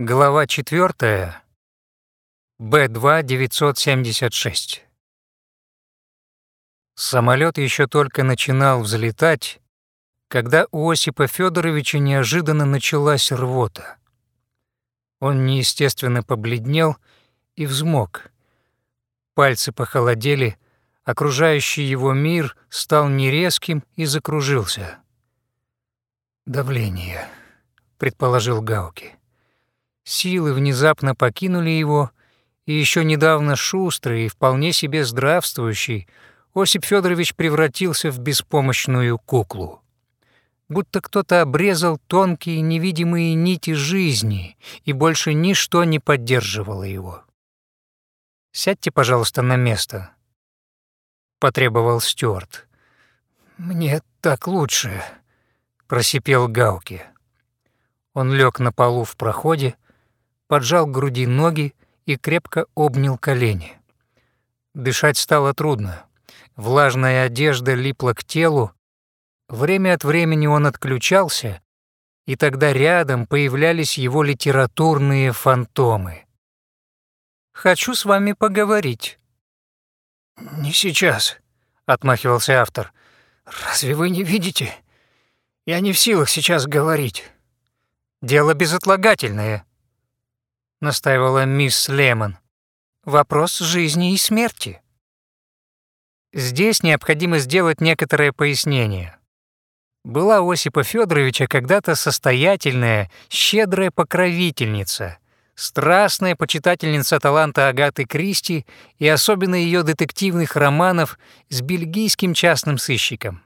Глава 4. Б-2-976. Самолет еще только начинал взлетать, когда у Осипа Федоровича неожиданно началась рвота. Он неестественно побледнел и взмок. Пальцы похолодели, окружающий его мир стал нерезким и закружился. «Давление», — предположил Гауки. Силы внезапно покинули его, и еще недавно шустрый и вполне себе здравствующий Осип Федорович превратился в беспомощную куклу. Будто кто-то обрезал тонкие невидимые нити жизни, и больше ничто не поддерживало его. «Сядьте, пожалуйста, на место», — потребовал Стюарт. «Мне так лучше», — просипел Гауки. Он лег на полу в проходе, поджал к груди ноги и крепко обнял колени. Дышать стало трудно. Влажная одежда липла к телу. Время от времени он отключался, и тогда рядом появлялись его литературные фантомы. «Хочу с вами поговорить». «Не сейчас», — отмахивался автор. «Разве вы не видите? Я не в силах сейчас говорить». «Дело безотлагательное», — настаивала мисс Лемон. «Вопрос жизни и смерти». Здесь необходимо сделать некоторое пояснение. Была у Осипа Федоровича когда-то состоятельная, щедрая покровительница, страстная почитательница таланта Агаты Кристи и особенно ее детективных романов с бельгийским частным сыщиком.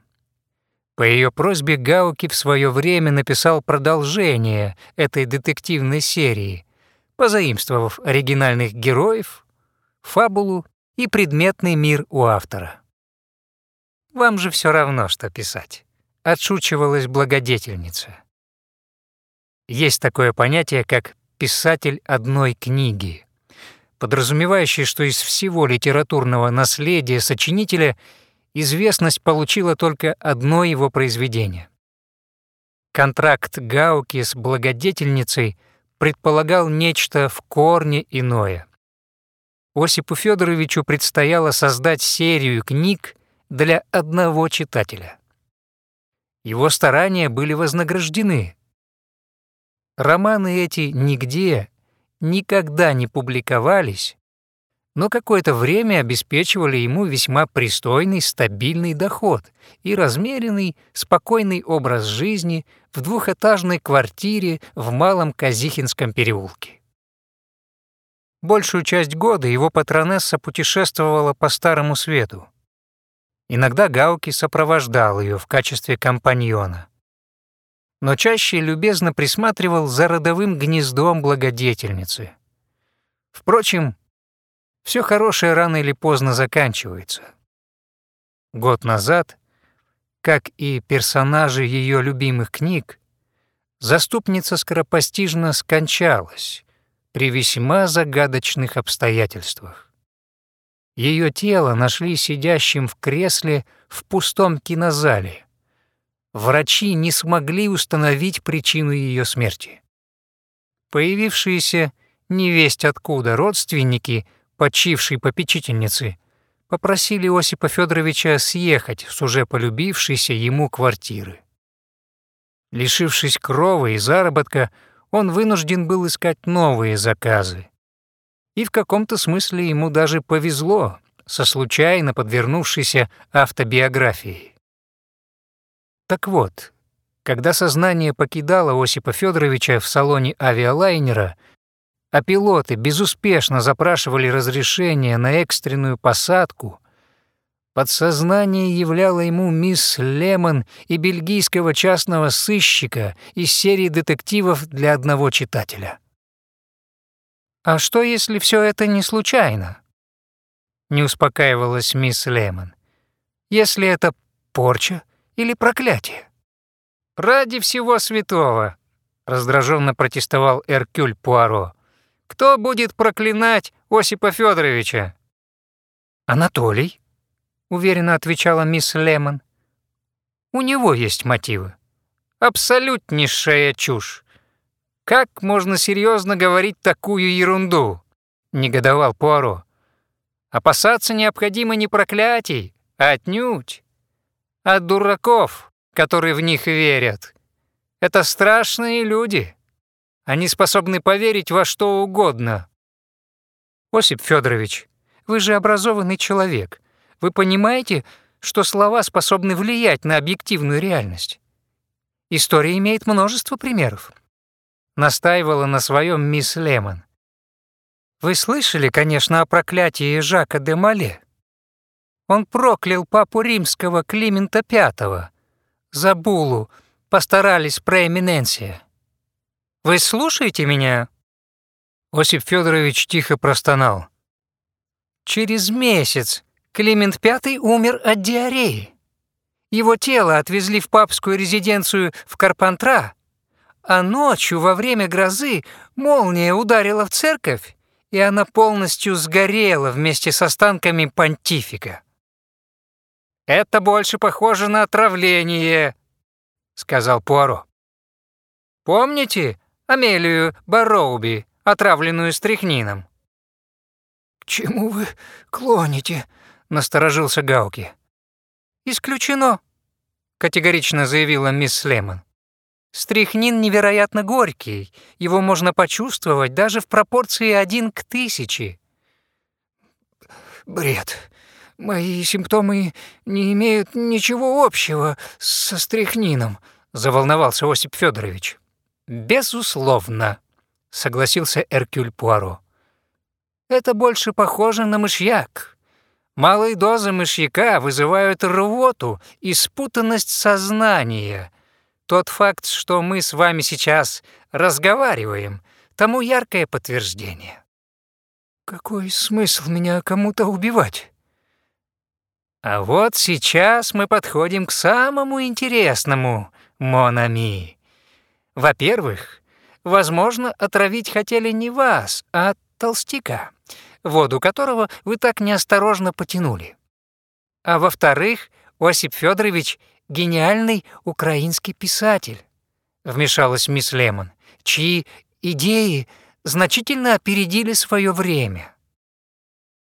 По ее просьбе Гауки в свое время написал продолжение этой детективной серии — позаимствовав оригинальных героев, фабулу и предметный мир у автора. «Вам же все равно, что писать», — отшучивалась благодетельница. Есть такое понятие, как «писатель одной книги», подразумевающее, что из всего литературного наследия сочинителя известность получила только одно его произведение. Контракт Гауки с благодетельницей — предполагал нечто в корне иное. Осипу Федоровичу предстояло создать серию книг для одного читателя. Его старания были вознаграждены. Романы эти нигде, никогда не публиковались, но какое-то время обеспечивали ему весьма пристойный, стабильный доход и размеренный, спокойный образ жизни в двухэтажной квартире в Малом Казихинском переулке. Большую часть года его патронесса путешествовала по Старому Свету. Иногда Гауки сопровождал ее в качестве компаньона. Но чаще любезно присматривал за родовым гнездом благодетельницы. Впрочем, все хорошее рано или поздно заканчивается. Год назад, как и персонажи ее любимых книг, заступница скоропостижно скончалась при весьма загадочных обстоятельствах. Ее тело нашли сидящим в кресле в пустом кинозале. Врачи не смогли установить причину ее смерти. Появившиеся невесть откуда родственники – почившей попечительницы, попросили Осипа Федоровича съехать с уже полюбившейся ему квартиры. Лишившись крова и заработка, он вынужден был искать новые заказы. И в каком-то смысле ему даже повезло со случайно подвернувшейся автобиографией. Так вот, когда сознание покидало Осипа Федоровича в салоне авиалайнера — а пилоты безуспешно запрашивали разрешение на экстренную посадку, подсознание являло ему мисс Лемон и бельгийского частного сыщика из серии детективов для одного читателя. «А что, если все это не случайно?» Не успокаивалась мисс Лемон. «Если это порча или проклятие?» «Ради всего святого!» — раздраженно протестовал Эркюль Пуаро. Кто будет проклинать Осипа Федоровича? Анатолий, уверенно отвечала мисс Лемон. У него есть мотивы. Абсолютнейшая чушь. Как можно серьезно говорить такую ерунду? Негодовал Пуаро. Опасаться необходимо не проклятий, а отнюдь. От дураков, которые в них верят. Это страшные люди. Они способны поверить во что угодно. Осип Федорович, вы же образованный человек. Вы понимаете, что слова способны влиять на объективную реальность? История имеет множество примеров настаивала на своем мисс Лемон. Вы слышали, конечно, о проклятии Жака де Мале? Он проклял папу римского Климента V за булу «Постарались преэминенция». Вы слушаете меня?» Осип Федорович тихо простонал. Через месяц Климент V умер от диареи. Его тело отвезли в папскую резиденцию в Карпантра, а ночью во время грозы молния ударила в церковь, и она полностью сгорела вместе с останками понтифика. «Это больше похоже на отравление», — сказал Пуаро. «Помните Амелию Бароуби, отравленную стряхнином?» «К чему вы клоните?» — насторожился Гауки. «Исключено», — категорично заявила мисс Лемон. Стрихнин невероятно горький, его можно почувствовать даже в пропорции один к тысяче. Бред. Мои симптомы не имеют ничего общего со стрихнином, заволновался Осип Федорович. Безусловно, согласился Эркюль Пуаро. Это больше похоже на мышьяк. Малые дозы мышьяка вызывают рвоту и спутанность сознания — тот факт, что мы с вами сейчас разговариваем, тому яркое подтверждение. Какой смысл меня кому-то убивать? А вот сейчас мы подходим к самому интересному, Монами. Во-первых, возможно, отравить хотели не вас, а толстяка, воду которого вы так неосторожно потянули. А во-вторых, Осип Федорович — гениальный украинский писатель», — вмешалась мисс Лемон, «чьи идеи значительно опередили свое время».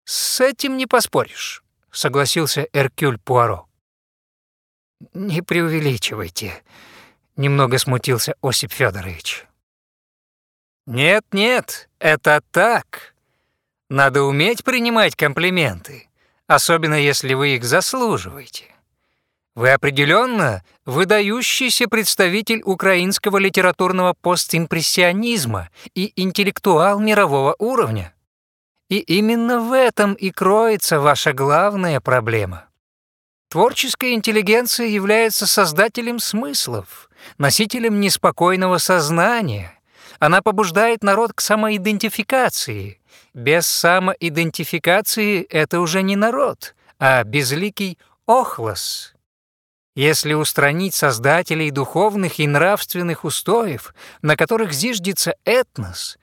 «С этим не поспоришь», — согласился Эркюль Пуаро. «Не преувеличивайте», — немного смутился Осип Федорович. «Нет-нет, это так. Надо уметь принимать комплименты, особенно если вы их заслуживаете. Вы определенно выдающийся представитель украинского литературного постимпрессионизма и интеллектуал мирового уровня. И именно в этом и кроется ваша главная проблема. Творческая интеллигенция является создателем смыслов, носителем неспокойного сознания. Она побуждает народ к самоидентификации. Без самоидентификации это уже не народ, а безликий охлос. Если устранить создателей духовных и нравственных устоев, на которых зиждется этнос,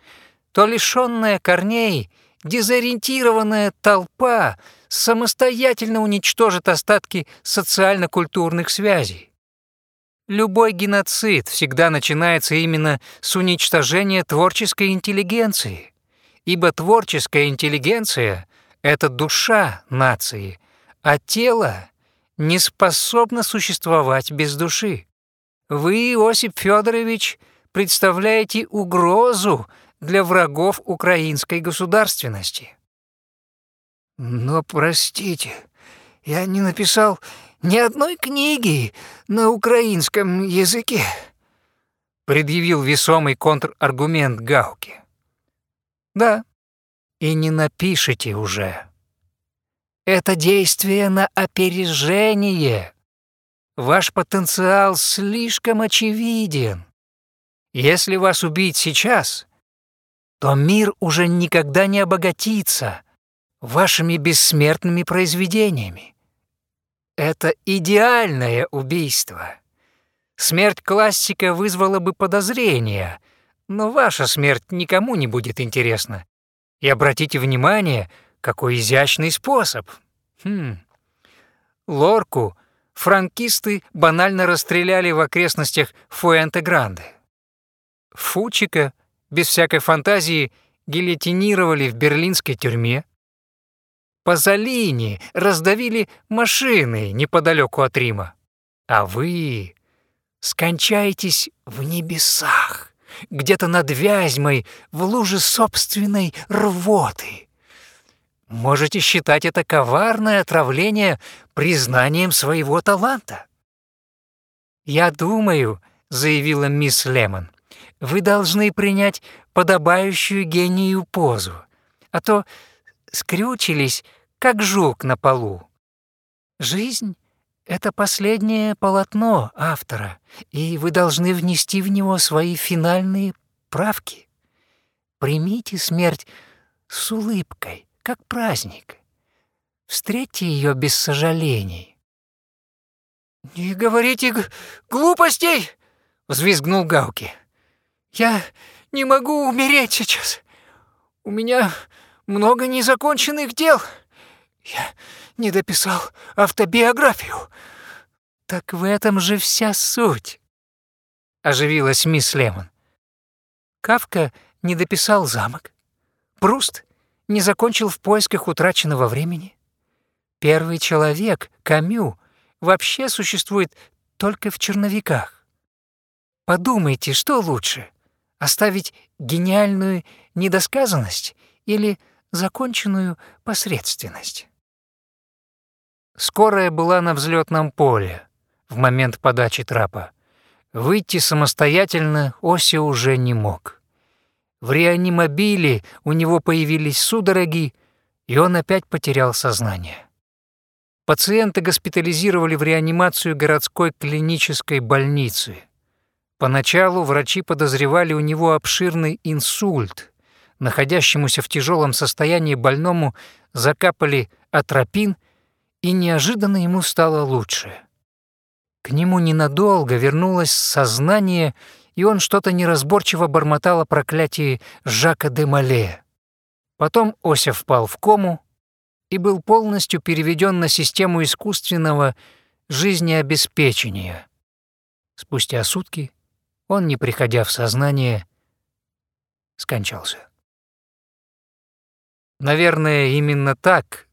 то лишённая корней, дезориентированная толпа самостоятельно уничтожит остатки социально-культурных связей. Любой геноцид всегда начинается именно с уничтожения творческой интеллигенции, ибо творческая интеллигенция — это душа нации, а тело не способна существовать без души. Вы, Осип Федорович, представляете угрозу для врагов украинской государственности. Но простите, я не написал ни одной книги на украинском языке, предъявил весомый контраргумент Гауки. Да, и не напишите уже. Это действие на опережение. Ваш потенциал слишком очевиден. Если вас убить сейчас, то мир уже никогда не обогатится вашими бессмертными произведениями. Это идеальное убийство. Смерть классика вызвала бы подозрения, но ваша смерть никому не будет интересна. И обратите внимание — какой изящный способ. Хм. Лорку франкисты банально расстреляли в окрестностях Фуэнте-Гранде. Фучика без всякой фантазии гильотинировали в берлинской тюрьме. Пазолини раздавили машины неподалеку от Рима. А вы скончаетесь в небесах, где-то над Вязьмой, в луже собственной рвоты. Можете считать это коварное отравление признанием своего таланта. «Я думаю», — заявила мисс Лемон, — «вы должны принять подобающую гению позу, а то скрючились, как жук на полу. Жизнь — это последнее полотно автора, и вы должны внести в него свои финальные правки. Примите смерть с улыбкой, как праздник. Встретьте ее без сожалений. «Не говорите глупостей!» — взвизгнул Гауки. «Я не могу умереть сейчас. У меня много незаконченных дел. Я не дописал автобиографию. Так в этом же вся суть. Оживилась мисс Лемон. Кавка не дописал замок. Пруст не закончил в поисках утраченного времени. Первый человек, Камю, вообще существует только в черновиках. Подумайте, что лучше — оставить гениальную недосказанность или законченную посредственность. Скорая была на взлетном поле в момент подачи трапа. Выйти самостоятельно Оси уже не мог. В реанимобиле у него появились судороги, и он опять потерял сознание. Пациента госпитализировали в реанимацию городской клинической больницы. Поначалу врачи подозревали у него обширный инсульт, находящемуся в тяжелом состоянии больному закапали атропин, и неожиданно ему стало лучше. К нему ненадолго вернулось сознание, и он что-то неразборчиво бормотал о проклятии Жака де Мале. Потом Ося впал в кому и был полностью переведен на систему искусственного жизнеобеспечения. Спустя сутки он, не приходя в сознание, скончался. Наверное, именно так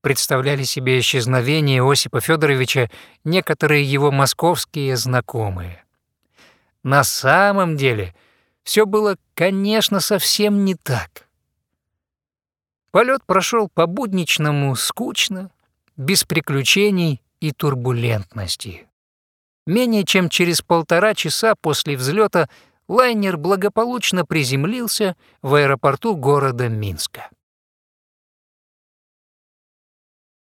представляли себе исчезновение Осипа Федоровича некоторые его московские знакомые. На самом деле все было, конечно, совсем не так. Полет прошел по-будничному скучно, без приключений и турбулентности. Менее чем через полтора часа после взлета лайнер благополучно приземлился в аэропорту города Минска.